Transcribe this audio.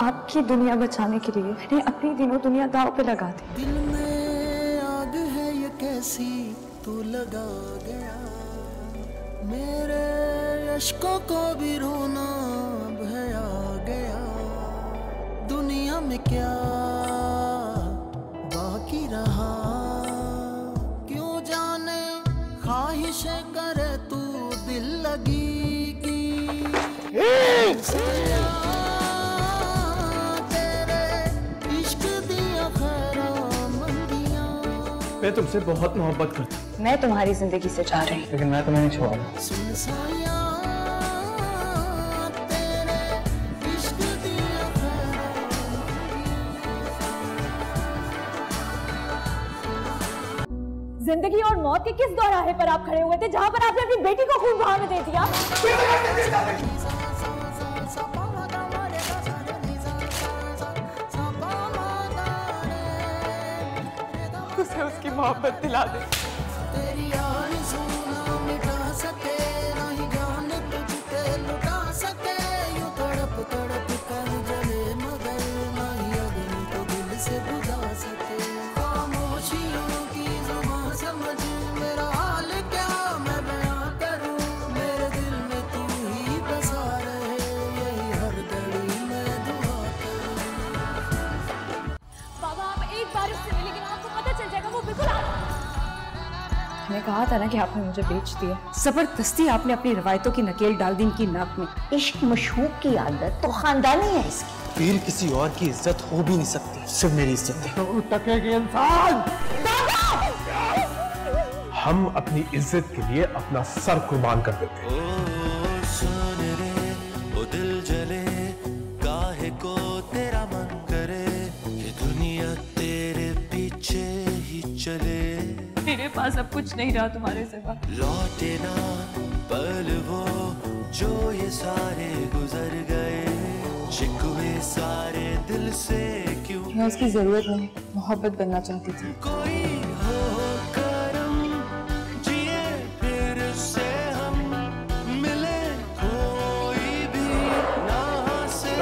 आपकी दुनिया बचाने के लिए मैंने अपनी दिनों दुनिया दाव पे लगा दी। दिल में आग है ये कैसी? तू लगा गया। मेरे अशकों को भी रोना भया गया। दुनिया में क्या बाकी रहा? क्यों जाने ख्वाहिशें मैं तुमसे बहुत मोहब्बत करता हूँ। मैं तुम्हारी ज़िंदगी से चाह रही हूँ। लेकिन मैं तुम्हें नहीं छोड़ा सुन साया तेरे इश्क दिया खरा ज़िंदगी और मौत के किस दौराहे पर आप खड़े हुए थे जहाँ पर आपने अपनी बेटी को खून बहाने दे दिया? मैं दुआ करूँ। बाबा आप एक बार मैंने कहा था ना कि आपने मुझे बेच दिया। ज़बरदस्ती आपने अपनी रवायतों की नकेल डाल दी इनकी नाक में। इश्क मशहूक की आदत तो खानदानी है इसकी। फिर किसी और की इज़्ज़त हो भी नहीं सकती सिर्फ़ मेरी इज़्ज़त है। हम अपनी इज़्ज़त के लिए अपना सर कुर्बान कर देते हैं। पास अब कुछ नहीं रहा तुम्हारे सिवा। लौटे ना पल वो जो ये सारे गुजर गए। शिकवे सारे दिल से क्यों मैं उसकी ज़रूरत नहीं मोहब्बत बनना चाहती थी। कोई हो करम जिए फिर से हम मिले कोई भी ना से